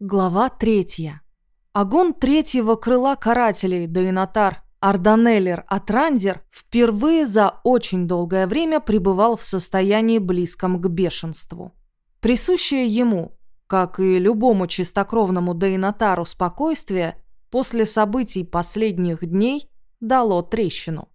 Глава третья. Огонь третьего крыла карателей Дейнатар Арданеллер Атрандер впервые за очень долгое время пребывал в состоянии близком к бешенству. Присущее ему, как и любому чистокровному Дейнатару спокойствие, после событий последних дней дало трещину.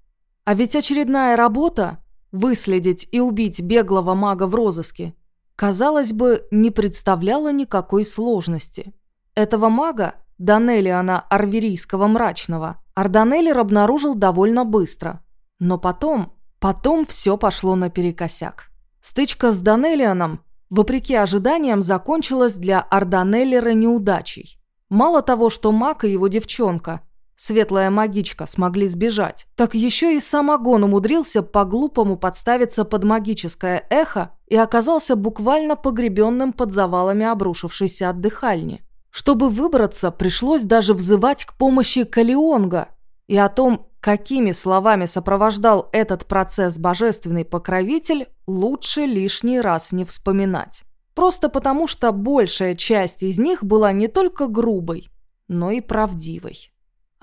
А ведь очередная работа – выследить и убить беглого мага в розыске – казалось бы, не представляла никакой сложности. Этого мага, Данелиана Арверийского Мрачного, Арданеллер обнаружил довольно быстро. Но потом, потом все пошло наперекосяк. Стычка с Данелианом, вопреки ожиданиям, закончилась для Арданеллера неудачей. Мало того, что маг и его девчонка – светлая магичка, смогли сбежать, так еще и сам Агон умудрился по-глупому подставиться под магическое эхо и оказался буквально погребенным под завалами обрушившейся отдыхальни. Чтобы выбраться, пришлось даже взывать к помощи Калионга, и о том, какими словами сопровождал этот процесс божественный покровитель, лучше лишний раз не вспоминать. Просто потому, что большая часть из них была не только грубой, но и правдивой.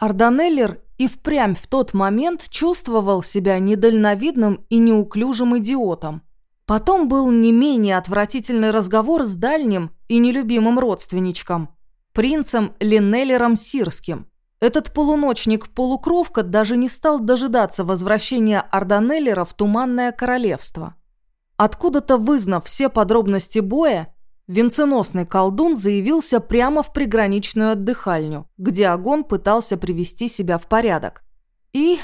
Арданеллер и впрямь в тот момент чувствовал себя недальновидным и неуклюжим идиотом. Потом был не менее отвратительный разговор с дальним и нелюбимым родственничком, принцем Линнеллером Сирским. Этот полуночник-полукровка даже не стал дожидаться возвращения Арданеллера в Туманное Королевство. Откуда-то вызнав все подробности боя, Венценосный колдун заявился прямо в приграничную отдыхальню, где Агон пытался привести себя в порядок. И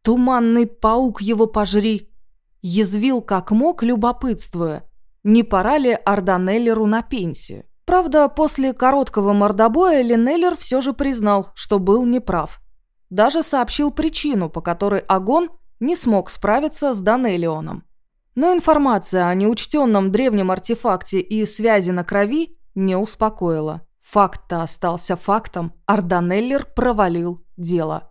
туманный паук его пожри. Язвил как мог, любопытствуя, не пора ли Арданеллеру на пенсию. Правда, после короткого мордобоя Линеллер все же признал, что был неправ. Даже сообщил причину, по которой Агон не смог справиться с Данелионом. Но информация о неучтенном древнем артефакте и связи на крови не успокоила. Факт-то остался фактом. Арданеллер провалил дело.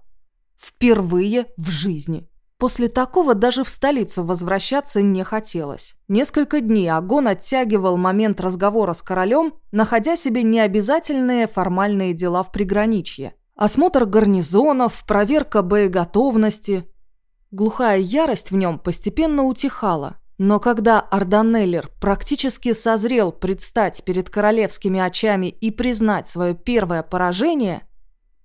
Впервые в жизни. После такого даже в столицу возвращаться не хотелось. Несколько дней Агон оттягивал момент разговора с королем, находя себе необязательные формальные дела в приграничье. Осмотр гарнизонов, проверка боеготовности. Глухая ярость в нем постепенно утихала. Но когда Арданеллер практически созрел предстать перед королевскими очами и признать свое первое поражение,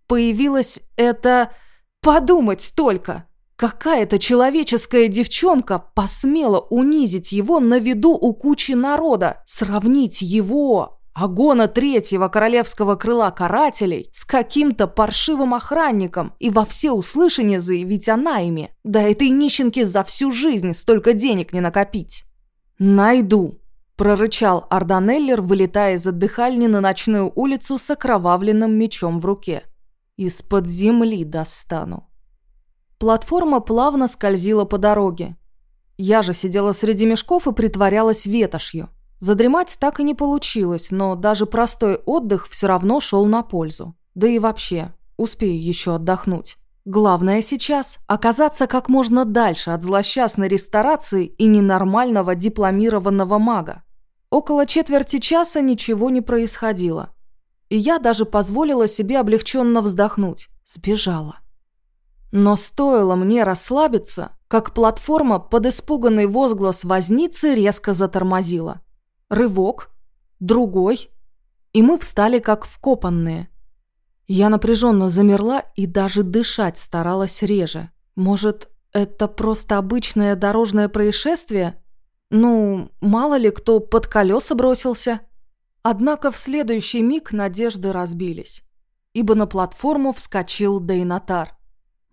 появилось это... Подумать только! Какая-то человеческая девчонка посмела унизить его на виду у кучи народа, сравнить его, Агона третьего королевского крыла карателей с каким-то паршивым охранником и во всеуслышание заявить о найме. Да этой нищенке за всю жизнь столько денег не накопить. «Найду», – прорычал Арданеллер, вылетая из отдыхальни на ночную улицу с окровавленным мечом в руке. «Из-под земли достану». Платформа плавно скользила по дороге. Я же сидела среди мешков и притворялась ветошью. Задремать так и не получилось, но даже простой отдых все равно шел на пользу. Да и вообще, успею еще отдохнуть. Главное сейчас – оказаться как можно дальше от злосчастной ресторации и ненормального дипломированного мага. Около четверти часа ничего не происходило. И я даже позволила себе облегченно вздохнуть. Сбежала. Но стоило мне расслабиться, как платформа под испуганный возглас возницы резко затормозила. Рывок, другой, и мы встали как вкопанные. Я напряженно замерла и даже дышать старалась реже. Может, это просто обычное дорожное происшествие? Ну, мало ли кто под колеса бросился. Однако в следующий миг надежды разбились, ибо на платформу вскочил Дейнатар.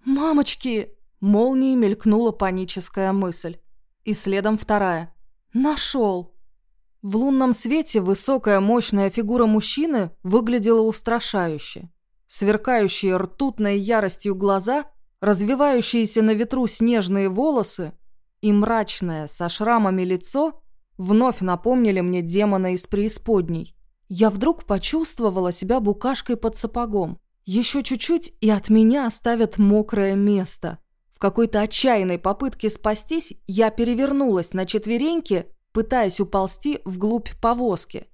«Мамочки!» – молнией мелькнула паническая мысль. И следом вторая. «Нашел!» В лунном свете высокая мощная фигура мужчины выглядела устрашающе. Сверкающие ртутной яростью глаза, развивающиеся на ветру снежные волосы и мрачное со шрамами лицо вновь напомнили мне демона из преисподней. Я вдруг почувствовала себя букашкой под сапогом. Еще чуть-чуть, и от меня оставят мокрое место. В какой-то отчаянной попытке спастись я перевернулась на четвереньки пытаясь уползти вглубь повозки.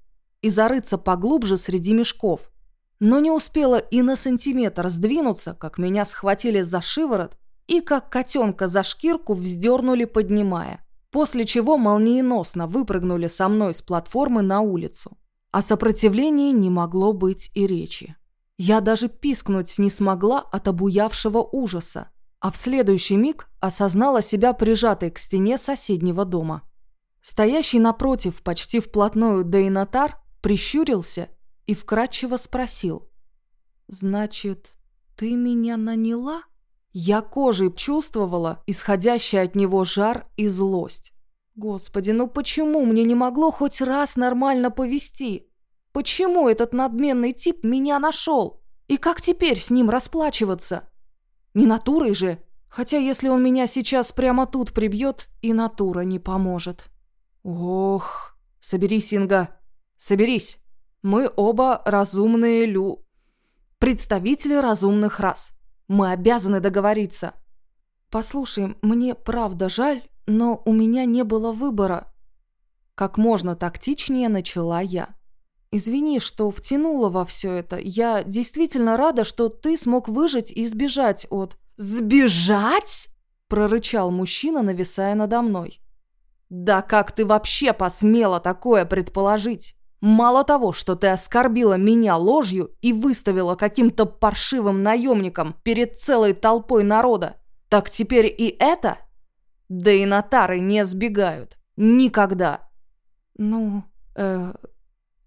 и зарыться поглубже среди мешков. Но не успела и на сантиметр сдвинуться, как меня схватили за шиворот и как котенка за шкирку вздернули, поднимая. После чего молниеносно выпрыгнули со мной с платформы на улицу. О сопротивлении не могло быть и речи. Я даже пискнуть не смогла от обуявшего ужаса, а в следующий миг осознала себя прижатой к стене соседнего дома. Стоящий напротив почти вплотную Дейнатар прищурился и вкратчиво спросил. «Значит, ты меня наняла?» Я кожей чувствовала исходящий от него жар и злость. Господи, ну почему мне не могло хоть раз нормально повести? Почему этот надменный тип меня нашел? И как теперь с ним расплачиваться? Не натурой же. Хотя если он меня сейчас прямо тут прибьет, и натура не поможет. Ох, соберись, Инга, соберись. Мы оба разумные лю... Представители разумных рас. Мы обязаны договориться. Послушай, мне правда жаль, но у меня не было выбора. Как можно тактичнее начала я. Извини, что втянула во все это. Я действительно рада, что ты смог выжить и сбежать от... Сбежать? Прорычал мужчина, нависая надо мной. Да как ты вообще посмела такое предположить? Мало того, что ты оскорбила меня ложью и выставила каким-то паршивым наемником перед целой толпой народа, так теперь и это? Да и нотары не сбегают. Никогда. Ну, э,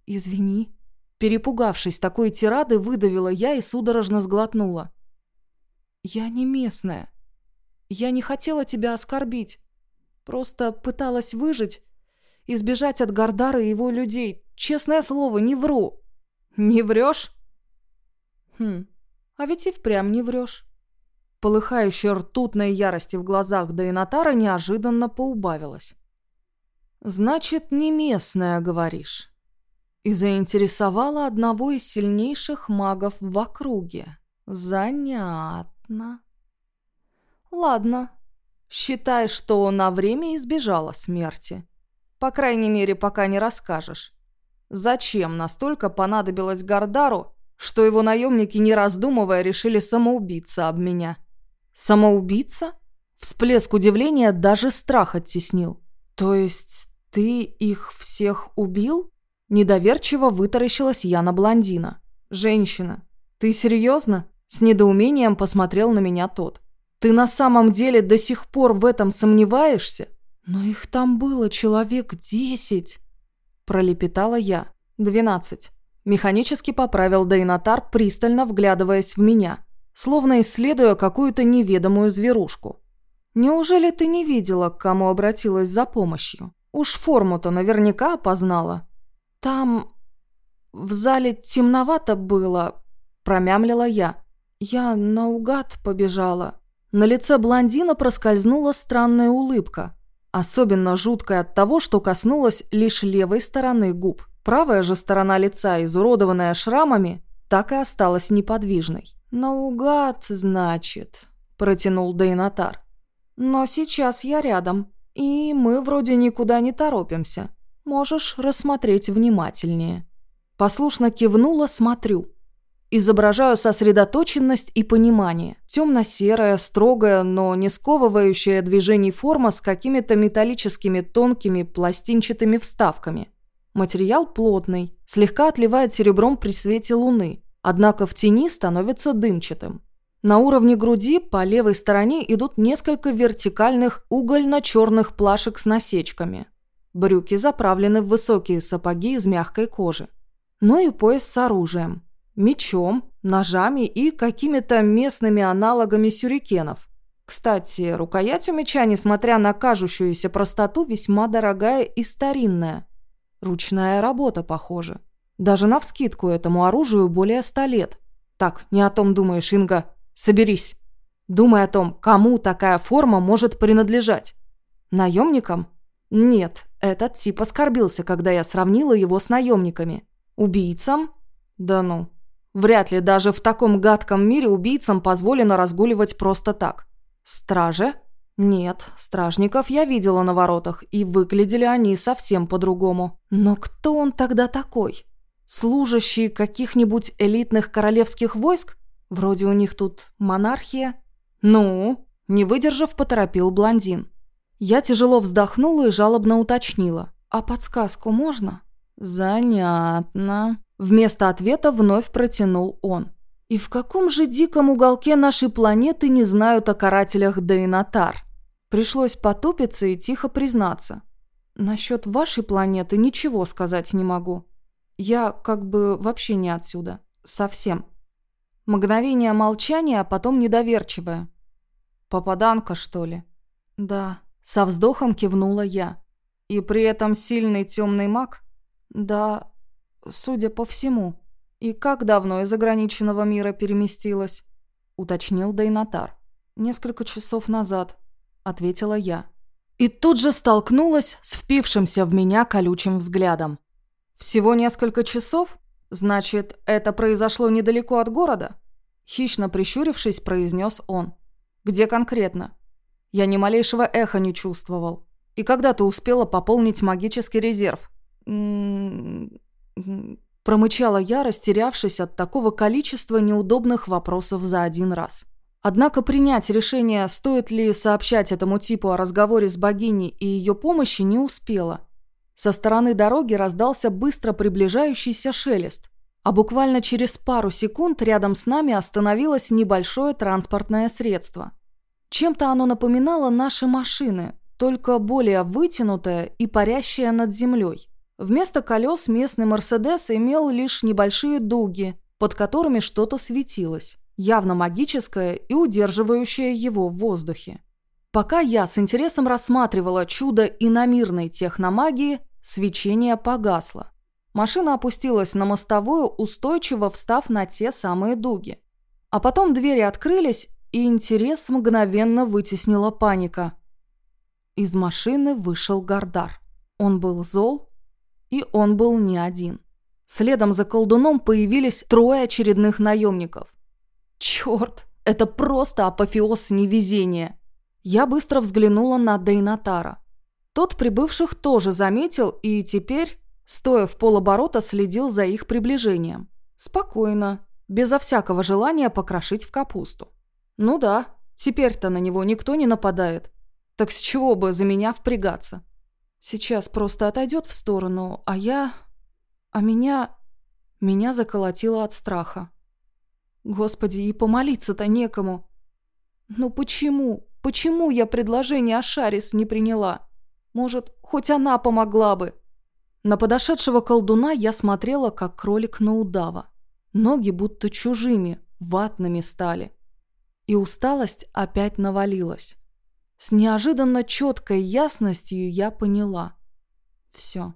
«Извини». Перепугавшись такой тирады, выдавила я и судорожно сглотнула. «Я не местная. Я не хотела тебя оскорбить. Просто пыталась выжить, избежать от Гардара и его людей. Честное слово, не вру». «Не врешь?» «Хм, а ведь и впрямь не врешь». Полыхающая ртутной ярости в глазах Дейнатара неожиданно поубавилась. «Значит, не местная, говоришь?» и заинтересовала одного из сильнейших магов в округе. Занятно. Ладно, считай, что на время избежала смерти. По крайней мере, пока не расскажешь. Зачем настолько понадобилось Гардару, что его наемники, не раздумывая, решили самоубиться об меня? Самоубиться? Всплеск удивления даже страх оттеснил. То есть ты их всех убил? Недоверчиво вытаращилась я на блондина. «Женщина, ты серьезно?» С недоумением посмотрел на меня тот. «Ты на самом деле до сих пор в этом сомневаешься?» «Но их там было человек десять», – пролепетала я. «Двенадцать». Механически поправил Дейнатар, пристально вглядываясь в меня, словно исследуя какую-то неведомую зверушку. «Неужели ты не видела, к кому обратилась за помощью? Уж форму-то наверняка опознала». «Там в зале темновато было», – промямлила я. «Я наугад побежала». На лице блондина проскользнула странная улыбка, особенно жуткая от того, что коснулась лишь левой стороны губ. Правая же сторона лица, изуродованная шрамами, так и осталась неподвижной. «Наугад, значит», – протянул Дейнатар. «Но сейчас я рядом, и мы вроде никуда не торопимся. Можешь рассмотреть внимательнее». Послушно кивнула, смотрю. Изображаю сосредоточенность и понимание. Темно-серая, строгая, но не сковывающая движений форма с какими-то металлическими тонкими пластинчатыми вставками. Материал плотный, слегка отливает серебром при свете луны, однако в тени становится дымчатым. На уровне груди по левой стороне идут несколько вертикальных угольно-черных плашек с насечками. Брюки заправлены в высокие сапоги из мягкой кожи. Ну и пояс с оружием. Мечом, ножами и какими-то местными аналогами сюрикенов. Кстати, рукоять у меча, несмотря на кажущуюся простоту, весьма дорогая и старинная. Ручная работа, похоже. Даже навскидку этому оружию более ста лет. Так, не о том думаешь, Инга. Соберись. Думай о том, кому такая форма может принадлежать. Наемникам? Нет, этот тип оскорбился, когда я сравнила его с наемниками. Убийцам? Да ну. Вряд ли даже в таком гадком мире убийцам позволено разгуливать просто так. Страже? Нет, стражников я видела на воротах, и выглядели они совсем по-другому. Но кто он тогда такой? Служащий каких-нибудь элитных королевских войск? Вроде у них тут монархия. Ну, не выдержав, поторопил блондин. Я тяжело вздохнула и жалобно уточнила. «А подсказку можно?» «Занятно». Вместо ответа вновь протянул он. «И в каком же диком уголке нашей планеты не знают о карателях Дейнатар?» Пришлось потупиться и тихо признаться. Насчет вашей планеты ничего сказать не могу. Я как бы вообще не отсюда. Совсем. Мгновение молчания, а потом недоверчивое. Попаданка, что ли? Да. Со вздохом кивнула я. И при этом сильный темный маг? Да, судя по всему. И как давно из ограниченного мира переместилась? Уточнил Дейнатар. Несколько часов назад. – ответила я. И тут же столкнулась с впившимся в меня колючим взглядом. «Всего несколько часов? Значит, это произошло недалеко от города?» Хищно прищурившись, произнес он. «Где конкретно?» Я ни малейшего эха не чувствовал. И когда ты успела пополнить магический резерв? Промычала я, растерявшись от такого количества неудобных вопросов за один раз. Однако принять решение, стоит ли сообщать этому типу о разговоре с богиней и ее помощи, не успела. Со стороны дороги раздался быстро приближающийся шелест, а буквально через пару секунд рядом с нами остановилось небольшое транспортное средство. Чем-то оно напоминало наши машины, только более вытянутое и парящее над землей. Вместо колес местный «Мерседес» имел лишь небольшие дуги, под которыми что-то светилось явно магическое и удерживающее его в воздухе. Пока я с интересом рассматривала чудо иномирной техномагии, свечение погасло. Машина опустилась на мостовую, устойчиво встав на те самые дуги. А потом двери открылись, и интерес мгновенно вытеснила паника. Из машины вышел Гардар. Он был зол, и он был не один. Следом за колдуном появились трое очередных наемников. Черт, это просто апофеоз невезения. Я быстро взглянула на Дейнатара. Тот прибывших тоже заметил и теперь, стоя в полоборота, следил за их приближением. Спокойно, безо всякого желания покрошить в капусту. Ну да, теперь-то на него никто не нападает. Так с чего бы за меня впрягаться? Сейчас просто отойдет в сторону, а я... А меня... Меня заколотило от страха. Господи, и помолиться-то некому. Ну почему? Почему я предложение о Шарис не приняла? Может, хоть она помогла бы? На подошедшего колдуна я смотрела, как кролик на удава. Ноги будто чужими, ватными стали. И усталость опять навалилась. С неожиданно четкой ясностью я поняла. Все.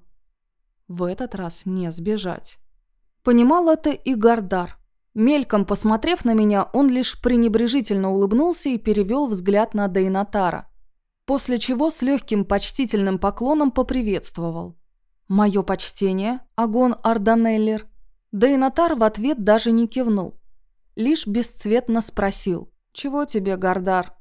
В этот раз не сбежать. Понимал это и Гардар. Мельком посмотрев на меня, он лишь пренебрежительно улыбнулся и перевел взгляд на Дейнатара, после чего с легким почтительным поклоном поприветствовал. «Мое почтение, Агон Арданеллер». Дейнатар в ответ даже не кивнул, лишь бесцветно спросил «Чего тебе, Гардар?»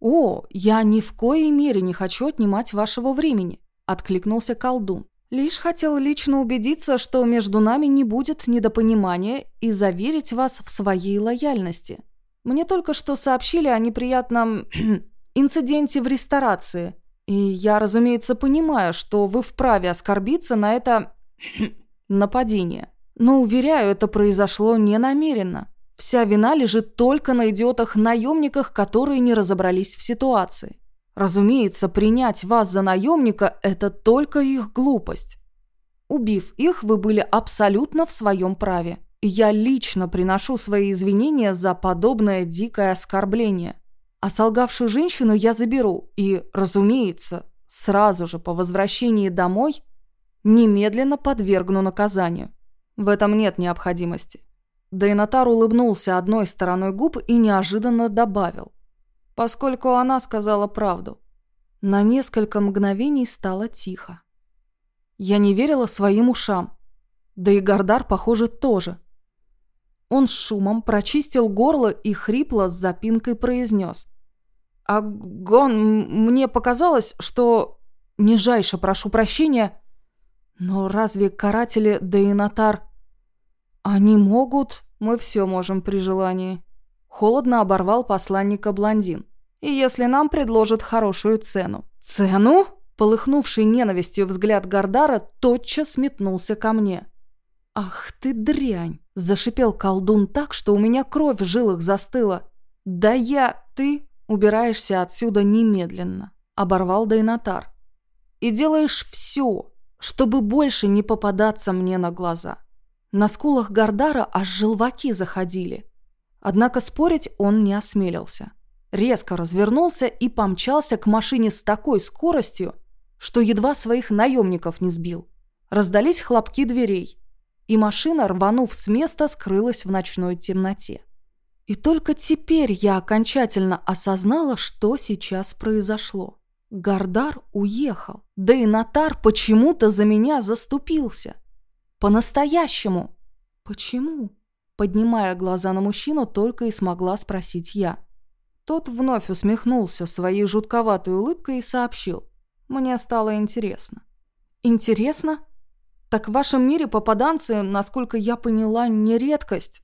«О, я ни в коей мере не хочу отнимать вашего времени», – откликнулся колдун. Лишь хотел лично убедиться, что между нами не будет недопонимания и заверить вас в своей лояльности. Мне только что сообщили о неприятном инциденте в ресторации, и я, разумеется, понимаю, что вы вправе оскорбиться на это нападение. Но, уверяю, это произошло не намеренно. Вся вина лежит только на идиотах-наемниках, которые не разобрались в ситуации. Разумеется, принять вас за наемника – это только их глупость. Убив их, вы были абсолютно в своем праве. Я лично приношу свои извинения за подобное дикое оскорбление. А солгавшую женщину я заберу и, разумеется, сразу же по возвращении домой немедленно подвергну наказанию. В этом нет необходимости. Дейнатар улыбнулся одной стороной губ и неожиданно добавил поскольку она сказала правду. На несколько мгновений стало тихо. Я не верила своим ушам. Да и Гардар, похоже, тоже. Он с шумом прочистил горло и хрипло с запинкой произнес. Агон, мне показалось, что... Нижайше прошу прощения, но разве каратели Дейнатар... Они могут... Мы все можем при желании. Холодно оборвал посланника блондин. И если нам предложат хорошую цену. Цену? Полыхнувший ненавистью взгляд Гардара тотчас метнулся ко мне. «Ах ты дрянь!» – зашипел колдун так, что у меня кровь в жилах застыла. «Да я... Ты убираешься отсюда немедленно!» – оборвал Дайнатар. «И делаешь все, чтобы больше не попадаться мне на глаза». На скулах Гардара аж желваки заходили. Однако спорить он не осмелился. Резко развернулся и помчался к машине с такой скоростью, что едва своих наемников не сбил. Раздались хлопки дверей и машина, рванув с места, скрылась в ночной темноте. И только теперь я окончательно осознала, что сейчас произошло. Гардар уехал, да и Натар почему-то за меня заступился. По-настоящему. Почему? Поднимая глаза на мужчину, только и смогла спросить я. Тот вновь усмехнулся своей жутковатой улыбкой и сообщил. Мне стало интересно. Интересно? Так в вашем мире попаданцы, насколько я поняла, не редкость.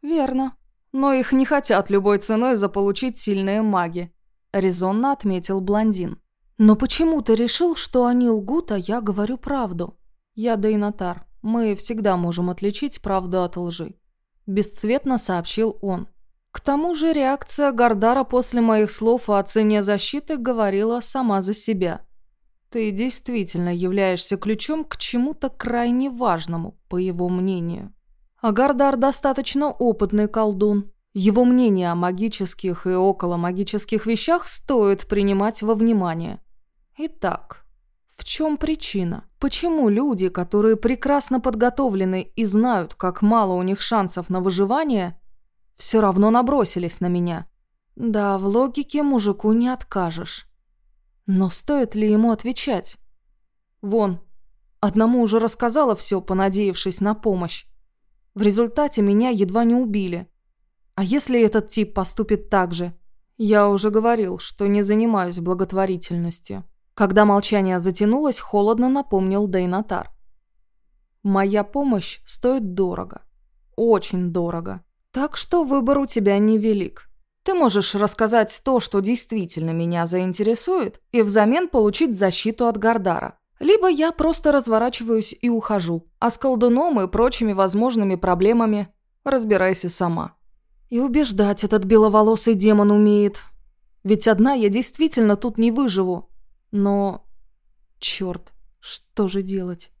Верно. Но их не хотят любой ценой заполучить сильные маги, резонно отметил блондин. Но почему ты решил, что они лгут, а я говорю правду? Я Дейнатар. Мы всегда можем отличить правду от лжи. Бесцветно сообщил он. К тому же реакция Гардара после моих слов о цене защиты говорила сама за себя. Ты действительно являешься ключом к чему-то крайне важному, по его мнению. Агардар достаточно опытный колдун. Его мнение о магических и околомагических вещах стоит принимать во внимание. Итак, в чем причина? Почему люди, которые прекрасно подготовлены и знают, как мало у них шансов на выживание, все равно набросились на меня? Да, в логике мужику не откажешь. Но стоит ли ему отвечать? Вон, одному уже рассказала все, понадеявшись на помощь. В результате меня едва не убили. А если этот тип поступит так же? Я уже говорил, что не занимаюсь благотворительностью. Когда молчание затянулось, холодно напомнил Дейнатар. Моя помощь стоит дорого. Очень дорого. Так что выбор у тебя невелик. Ты можешь рассказать то, что действительно меня заинтересует, и взамен получить защиту от Гардара. Либо я просто разворачиваюсь и ухожу, а с колдуном и прочими возможными проблемами разбирайся сама. И убеждать этот беловолосый демон умеет. Ведь одна я действительно тут не выживу. Но... Черт, что же делать?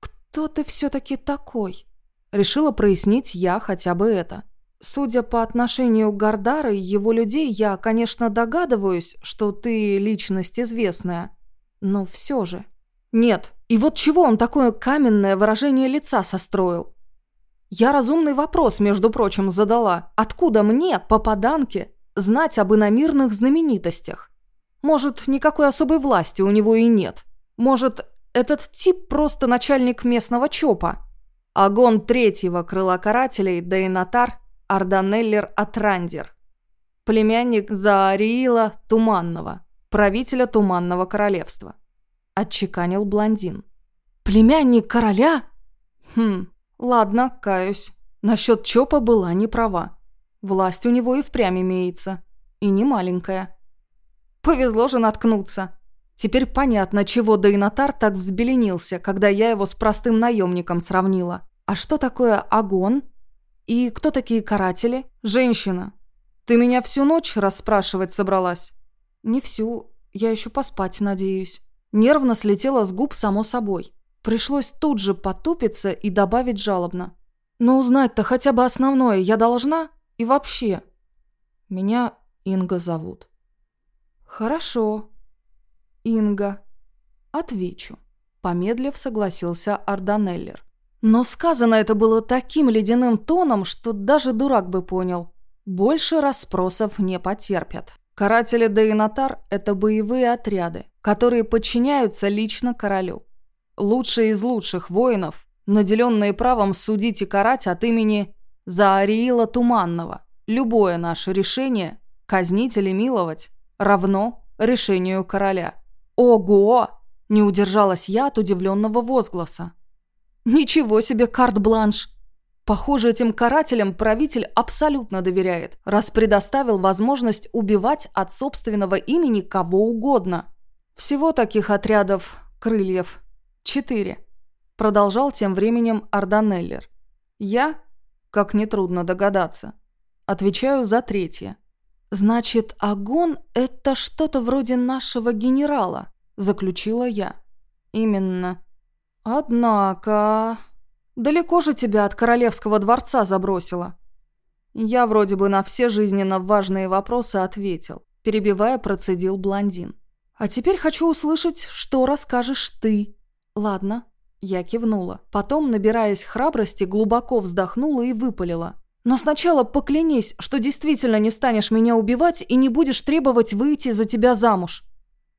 Кто ты все-таки такой? Решила прояснить я хотя бы это. Судя по отношению к и его людей, я, конечно, догадываюсь, что ты личность известная. Но все же. Нет. И вот чего он такое каменное выражение лица состроил? Я разумный вопрос, между прочим, задала. Откуда мне, попаданке, знать об иномирных знаменитостях? Может, никакой особой власти у него и нет. Может, этот тип просто начальник местного ЧОПа? Агон третьего крыла карателей, Дейнатар, Арданеллер Атрандер, племянник Заариила Туманного, правителя Туманного королевства. Отчеканил блондин. «Племянник короля?» «Хм, ладно, каюсь. Насчет Чопа была не права. Власть у него и впрямь имеется. И не маленькая. Повезло же наткнуться. Теперь понятно, чего Дейнатар так взбеленился, когда я его с простым наемником сравнила. А что такое агон?» «И кто такие каратели?» «Женщина. Ты меня всю ночь расспрашивать собралась?» «Не всю. Я еще поспать надеюсь». Нервно слетела с губ само собой. Пришлось тут же потупиться и добавить жалобно. «Но узнать-то хотя бы основное я должна? И вообще?» «Меня Инга зовут». «Хорошо. Инга. Отвечу». Помедлив, согласился Арданеллер. Но сказано это было таким ледяным тоном, что даже дурак бы понял. Больше расспросов не потерпят. Каратели Дейнатар – это боевые отряды, которые подчиняются лично королю. Лучшие из лучших воинов, наделенные правом судить и карать от имени Заариила Туманного. Любое наше решение – казнить или миловать равно решению короля. Ого! Не удержалась я от удивленного возгласа. Ничего себе карт-бланш! Похоже, этим карателям правитель абсолютно доверяет, раз предоставил возможность убивать от собственного имени кого угодно. Всего таких отрядов крыльев четыре. Продолжал тем временем Арданеллер. Я, как нетрудно догадаться, отвечаю за третье. Значит, Агон – это что-то вроде нашего генерала, заключила я. Именно. Однако... Далеко же тебя от королевского дворца забросило. Я вроде бы на все жизненно важные вопросы ответил, перебивая, процедил блондин. А теперь хочу услышать, что расскажешь ты. Ладно, я кивнула. Потом, набираясь храбрости, глубоко вздохнула и выпалила. Но сначала поклянись, что действительно не станешь меня убивать и не будешь требовать выйти за тебя замуж.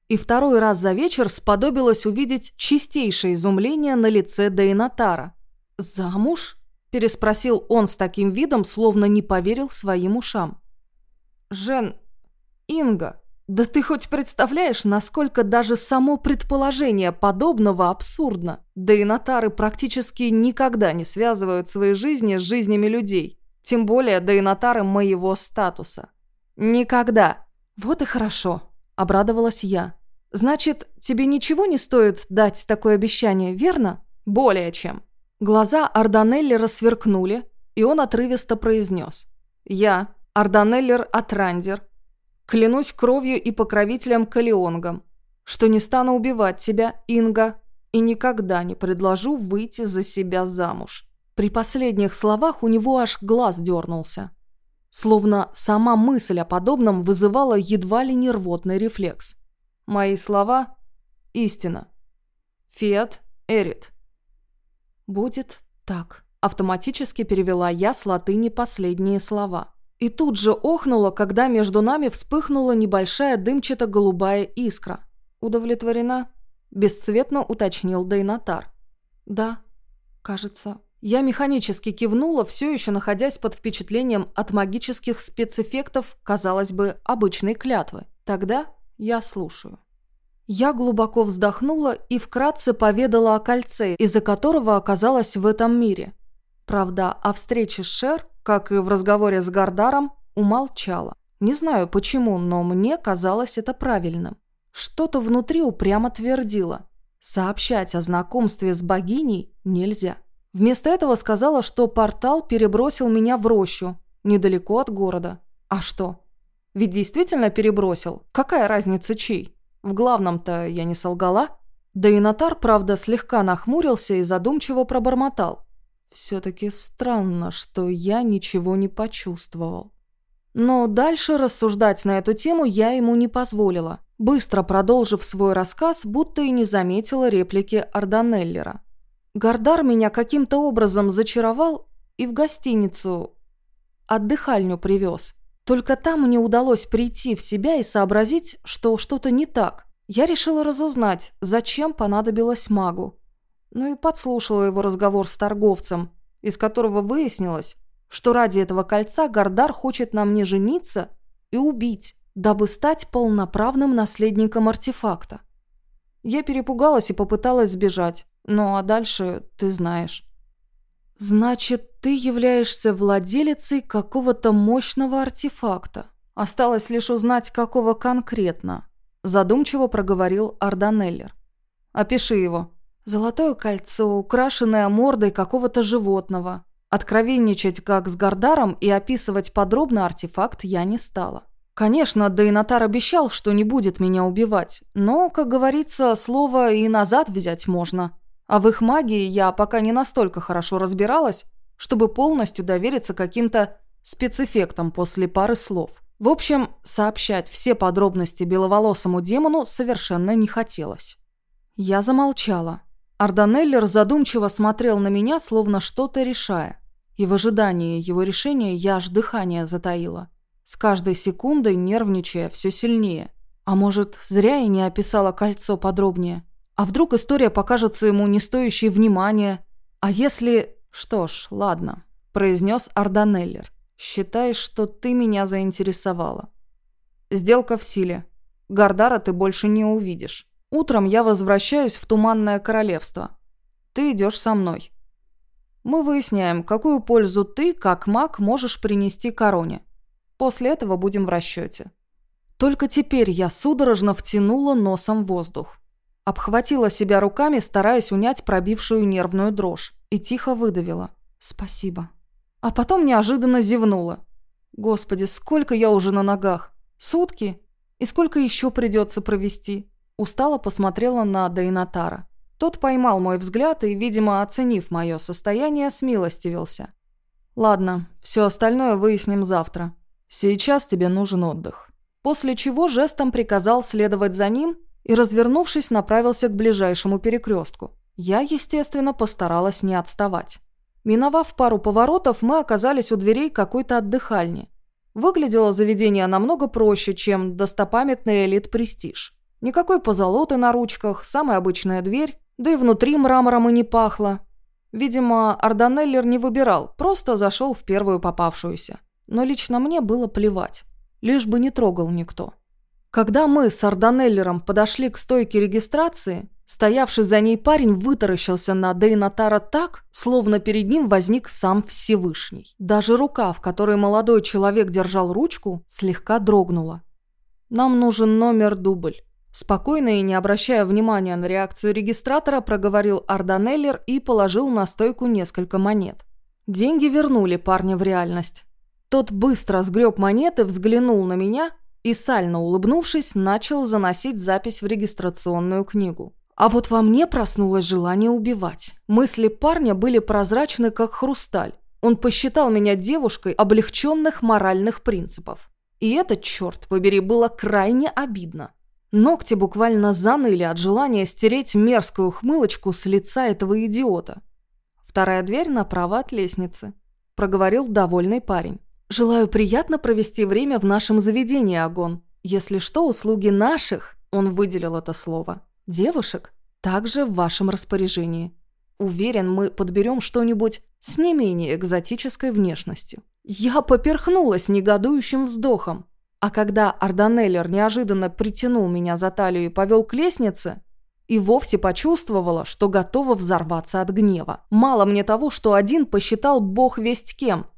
И второй раз за вечер сподобилось увидеть чистейшее изумление на лице Дейнатара. «Замуж?» – переспросил он с таким видом, словно не поверил своим ушам. «Жен... Инга, да ты хоть представляешь, насколько даже само предположение подобного абсурдно? Нотары практически никогда не связывают свои жизни с жизнями людей. Тем более да и нотары моего статуса. Никогда. Вот и хорошо, обрадовалась я. Значит, тебе ничего не стоит дать такое обещание, верно? Более чем. Глаза Арданеллера сверкнули, и он отрывисто произнес. «Я, Арданеллер Атрандер, клянусь кровью и покровителем Калионгом, что не стану убивать тебя, Инга, и никогда не предложу выйти за себя замуж». При последних словах у него аж глаз дернулся. Словно сама мысль о подобном вызывала едва ли не рвотный рефлекс. Мои слова – истина. Фиат Эрит. «Будет так», – автоматически перевела я с латыни последние слова. И тут же охнула, когда между нами вспыхнула небольшая дымчато-голубая искра. «Удовлетворена?» – бесцветно уточнил Дейнатар. «Да, кажется». Я механически кивнула, все еще находясь под впечатлением от магических спецэффектов, казалось бы, обычной клятвы. Тогда я слушаю. Я глубоко вздохнула и вкратце поведала о кольце, из-за которого оказалась в этом мире. Правда, о встрече с Шер, как и в разговоре с Гардаром, умолчала. Не знаю почему, но мне казалось это правильным. Что-то внутри упрямо твердило. Сообщать о знакомстве с богиней нельзя. Вместо этого сказала, что портал перебросил меня в рощу, недалеко от города. А что? Ведь действительно перебросил. Какая разница чей? В главном-то я не солгала. Да и Натар, правда, слегка нахмурился и задумчиво пробормотал. Все-таки странно, что я ничего не почувствовал. Но дальше рассуждать на эту тему я ему не позволила, быстро продолжив свой рассказ, будто и не заметила реплики Арданеллера. Гардар меня каким-то образом зачаровал и в гостиницу отдыхальню привез. Только там мне удалось прийти в себя и сообразить, что что-то не так. Я решила разузнать, зачем понадобилось магу. Ну и подслушала его разговор с торговцем, из которого выяснилось, что ради этого кольца Гардар хочет на мне жениться и убить, дабы стать полноправным наследником артефакта. Я перепугалась и попыталась сбежать. Ну а дальше ты знаешь. «Значит, ты являешься владелицей какого-то мощного артефакта. Осталось лишь узнать, какого конкретно», – задумчиво проговорил Арданеллер. «Опиши его». «Золотое кольцо, украшенное мордой какого-то животного». Откровенничать как с Гардаром и описывать подробно артефакт я не стала. Конечно, Дейнатар обещал, что не будет меня убивать, но, как говорится, слово и назад взять можно. А в их магии я пока не настолько хорошо разбиралась, чтобы полностью довериться каким-то спецэффектам после пары слов. В общем, сообщать все подробности беловолосому демону совершенно не хотелось. Я замолчала. Арданеллер задумчиво смотрел на меня, словно что-то решая. И в ожидании его решения я аж дыхание затаила. С каждой секундой нервничая все сильнее. А может, зря я не описала кольцо подробнее? А вдруг история покажется ему не стоящей внимания? А если... Что ж, ладно, произнес Арданеллер. Считай, что ты меня заинтересовала. Сделка в силе. Гардара ты больше не увидишь. Утром я возвращаюсь в Туманное Королевство. Ты идешь со мной. Мы выясняем, какую пользу ты, как маг, можешь принести короне. После этого будем в расчете. Только теперь я судорожно втянула носом воздух. Обхватила себя руками, стараясь унять пробившую нервную дрожь, и тихо выдавила. «Спасибо». А потом неожиданно зевнула. «Господи, сколько я уже на ногах? Сутки? И сколько еще придется провести?» Устало посмотрела на Дейнатара. Тот поймал мой взгляд и, видимо, оценив мое состояние, смилостивился. «Ладно, все остальное выясним завтра. Сейчас тебе нужен отдых». После чего жестом приказал следовать за ним и, развернувшись, направился к ближайшему перекрестку. Я, естественно, постаралась не отставать. Миновав пару поворотов, мы оказались у дверей какой-то отдыхальни. Выглядело заведение намного проще, чем достопамятный элит-престиж. Никакой позолоты на ручках, самая обычная дверь, да и внутри мрамором и не пахло. Видимо, Арданеллер не выбирал, просто зашел в первую попавшуюся. Но лично мне было плевать, лишь бы не трогал никто. Когда мы с Арданеллером подошли к стойке регистрации, стоявший за ней парень вытаращился на Дейнатара так, словно перед ним возник сам Всевышний. Даже рука, в которой молодой человек держал ручку, слегка дрогнула. «Нам нужен номер дубль». Спокойно и не обращая внимания на реакцию регистратора, проговорил Арданеллер и положил на стойку несколько монет. Деньги вернули парня в реальность. Тот быстро сгреб монеты, взглянул на меня и, сально улыбнувшись, начал заносить запись в регистрационную книгу. А вот во мне проснулось желание убивать. Мысли парня были прозрачны, как хрусталь. Он посчитал меня девушкой облегченных моральных принципов. И это, черт побери, было крайне обидно. Ногти буквально заныли от желания стереть мерзкую хмылочку с лица этого идиота. Вторая дверь направо от лестницы. Проговорил довольный парень. «Желаю приятно провести время в нашем заведении, Агон. Если что, услуги наших, он выделил это слово, девушек, также в вашем распоряжении. Уверен, мы подберем что-нибудь с не менее экзотической внешностью». Я поперхнулась негодующим вздохом. А когда Арданеллер неожиданно притянул меня за талию и повел к лестнице, и вовсе почувствовала, что готова взорваться от гнева. Мало мне того, что один посчитал бог весть кем –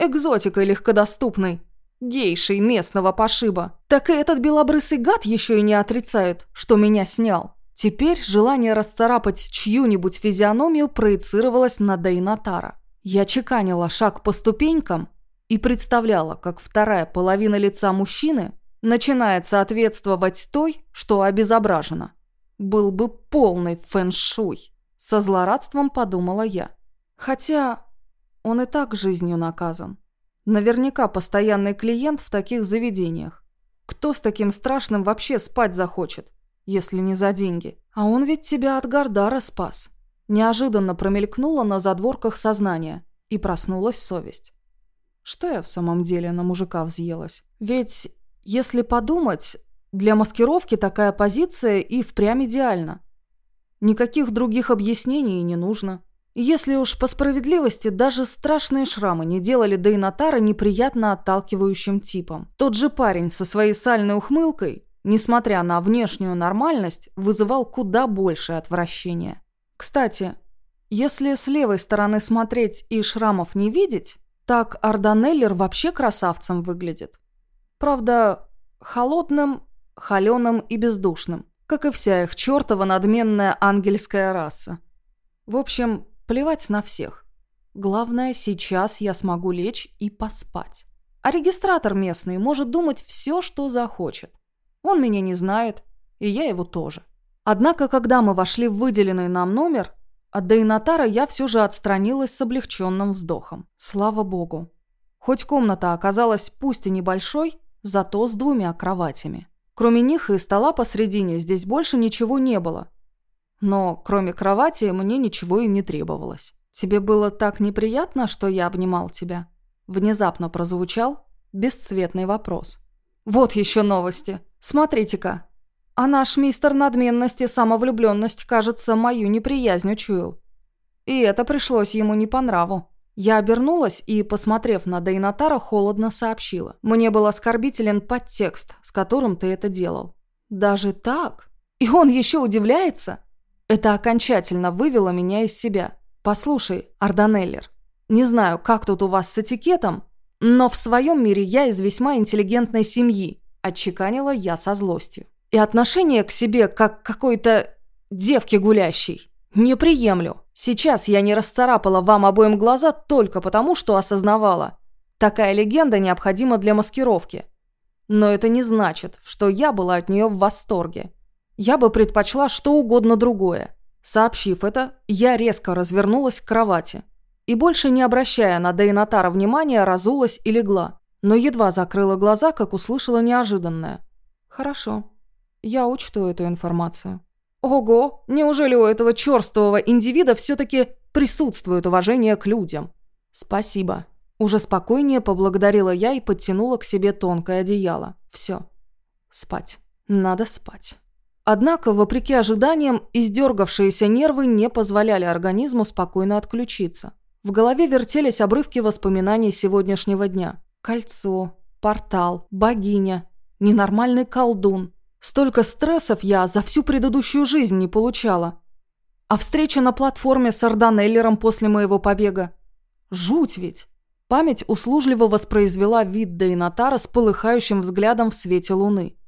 экзотикой легкодоступной, гейшей местного пошиба. Так и этот белобрысый гад еще и не отрицает, что меня снял. Теперь желание расцарапать чью-нибудь физиономию проецировалось на Дейнатара. Я чеканила шаг по ступенькам и представляла, как вторая половина лица мужчины начинает соответствовать той, что обезображена. Был бы полный фэншуй. Со злорадством подумала я. Хотя он и так жизнью наказан. Наверняка постоянный клиент в таких заведениях. Кто с таким страшным вообще спать захочет, если не за деньги? А он ведь тебя от Гардара спас. Неожиданно промелькнула на задворках сознания, и проснулась совесть. Что я в самом деле на мужика взъелась? Ведь, если подумать, для маскировки такая позиция и впрямь идеальна. Никаких других объяснений не нужно. Если уж по справедливости, даже страшные шрамы не делали Дейнатара неприятно отталкивающим типом. Тот же парень со своей сальной ухмылкой, несмотря на внешнюю нормальность, вызывал куда больше отвращения. Кстати, если с левой стороны смотреть и шрамов не видеть, так Арданеллер вообще красавцем выглядит. Правда, холодным, холеным и бездушным, как и вся их чертова надменная ангельская раса. В общем, Плевать на всех. Главное, сейчас я смогу лечь и поспать. А регистратор местный может думать все, что захочет. Он меня не знает, и я его тоже. Однако, когда мы вошли в выделенный нам номер, от Дейнатара я все же отстранилась с облегченным вздохом. Слава богу. Хоть комната оказалась пусть и небольшой, зато с двумя кроватями. Кроме них и стола посредине здесь больше ничего не было – но кроме кровати мне ничего и не требовалось. «Тебе было так неприятно, что я обнимал тебя?» Внезапно прозвучал бесцветный вопрос. «Вот еще новости. Смотрите-ка. А наш мистер надменность и самовлюбленность, кажется, мою неприязнь учуял. И это пришлось ему не по нраву». Я обернулась и, посмотрев на Дейнатара, холодно сообщила. «Мне был оскорбителен подтекст, с которым ты это делал». «Даже так? И он еще удивляется?» Это окончательно вывело меня из себя. «Послушай, Арданеллер, не знаю, как тут у вас с этикетом, но в своем мире я из весьма интеллигентной семьи», отчеканила я со злостью. «И отношение к себе как к какой-то девке гулящей не приемлю. Сейчас я не расцарапала вам обоим глаза только потому, что осознавала. Такая легенда необходима для маскировки. Но это не значит, что я была от нее в восторге. Я бы предпочла что угодно другое. Сообщив это, я резко развернулась к кровати. И больше не обращая на Дейнатара внимания, разулась и легла. Но едва закрыла глаза, как услышала неожиданное. «Хорошо. Я учту эту информацию». Ого, неужели у этого черствого индивида все-таки присутствует уважение к людям? Спасибо. Уже спокойнее поблагодарила я и подтянула к себе тонкое одеяло. Все. Спать. Надо спать. Однако, вопреки ожиданиям, издергавшиеся нервы не позволяли организму спокойно отключиться. В голове вертелись обрывки воспоминаний сегодняшнего дня. Кольцо, портал, богиня, ненормальный колдун – Столько стрессов я за всю предыдущую жизнь не получала. А встреча на платформе с Арданеллером после моего побега. Жуть ведь. Память услужливо воспроизвела вид Дейнатара с полыхающим взглядом в свете луны.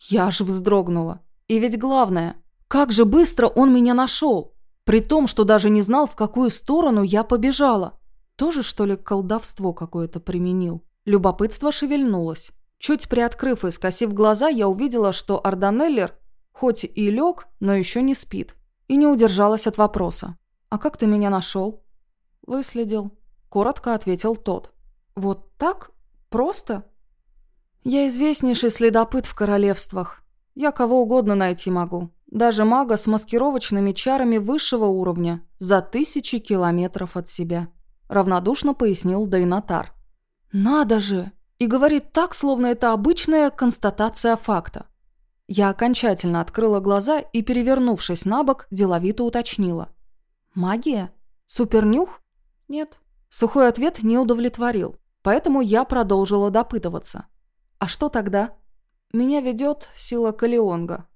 Я аж вздрогнула. И ведь главное, как же быстро он меня нашел, при том, что даже не знал, в какую сторону я побежала. Тоже, что ли, колдовство какое-то применил? Любопытство шевельнулось. Чуть приоткрыв и скосив глаза, я увидела, что Арданеллер хоть и лег, но еще не спит. И не удержалась от вопроса. «А как ты меня нашел?» «Выследил», – коротко ответил тот. «Вот так? Просто?» «Я известнейший следопыт в королевствах. Я кого угодно найти могу. Даже мага с маскировочными чарами высшего уровня за тысячи километров от себя», – равнодушно пояснил Дейнатар. «Надо же!» И говорит так, словно это обычная констатация факта. Я окончательно открыла глаза и, перевернувшись на бок, деловито уточнила. «Магия? Супернюх?» «Нет». Сухой ответ не удовлетворил, поэтому я продолжила допытываться. «А что тогда?» «Меня ведет сила Калионга».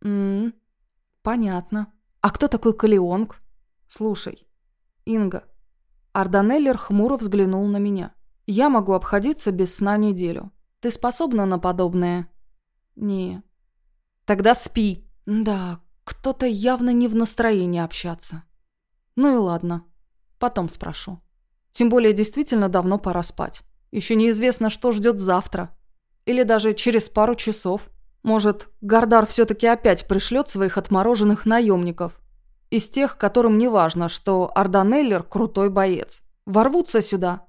«Ммм, понятно. А кто такой Калионг?» «Слушай, Инга». Арданеллер хмуро взглянул на меня. Я могу обходиться без сна неделю. Ты способна на подобное? Не. Тогда спи. Да, кто-то явно не в настроении общаться. Ну и ладно. Потом спрошу. Тем более действительно давно пора спать. Еще неизвестно, что ждет завтра. Или даже через пару часов. Может, Гардар все-таки опять пришлет своих отмороженных наемников. Из тех, которым не важно, что Арданеллер крутой боец. Ворвутся сюда,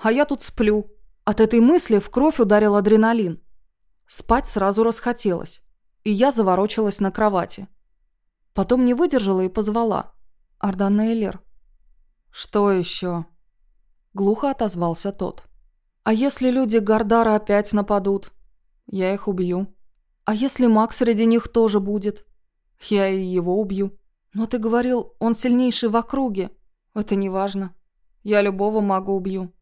а я тут сплю. От этой мысли в кровь ударил адреналин. Спать сразу расхотелось, и я заворочилась на кровати. Потом не выдержала и позвала. «Арданейлер». «Что еще?» Глухо отозвался тот. «А если люди Гардара опять нападут?» «Я их убью». «А если маг среди них тоже будет?» «Я и его убью». «Но ты говорил, он сильнейший в округе». «Это не важно. Я любого мага убью».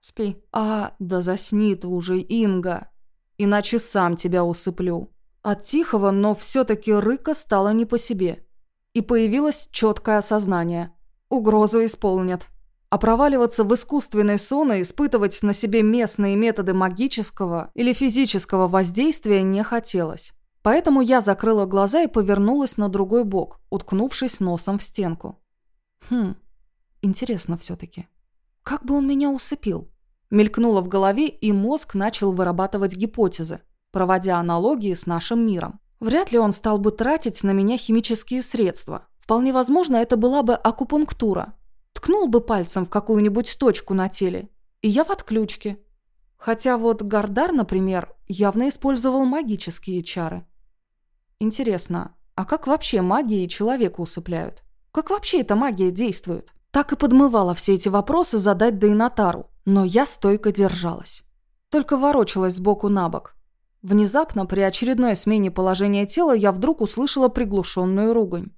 Спи. А, да засни ты уже, Инга. Иначе сам тебя усыплю. От тихого, но все-таки рыка стало не по себе. И появилось четкое осознание. Угрозу исполнят. А проваливаться в искусственный сон и испытывать на себе местные методы магического или физического воздействия не хотелось. Поэтому я закрыла глаза и повернулась на другой бок, уткнувшись носом в стенку. Хм, интересно все-таки. Как бы он меня усыпил? Мелькнуло в голове, и мозг начал вырабатывать гипотезы, проводя аналогии с нашим миром. Вряд ли он стал бы тратить на меня химические средства. Вполне возможно, это была бы акупунктура. Ткнул бы пальцем в какую-нибудь точку на теле, и я в отключке. Хотя вот Гардар, например, явно использовал магические чары. Интересно, а как вообще магии человека усыпляют? Как вообще эта магия действует? Так и подмывала все эти вопросы задать Дейнатару, но я стойко держалась. Только ворочалась сбоку на бок. Внезапно, при очередной смене положения тела, я вдруг услышала приглушенную ругань.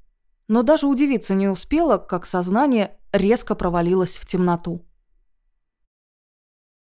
Но даже удивиться не успела, как сознание резко провалилась в темноту.